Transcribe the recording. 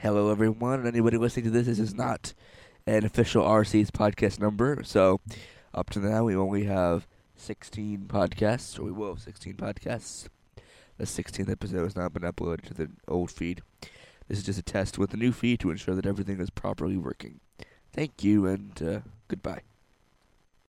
Hello, everyone, and anybody listening to this. This is not an official RC's podcast number, so up to now we only have 16 podcasts, or we will have 16 podcasts. The 16th episode has not been uploaded to the old feed. This is just a test with the new feed to ensure that everything is properly working. Thank you, and uh, goodbye.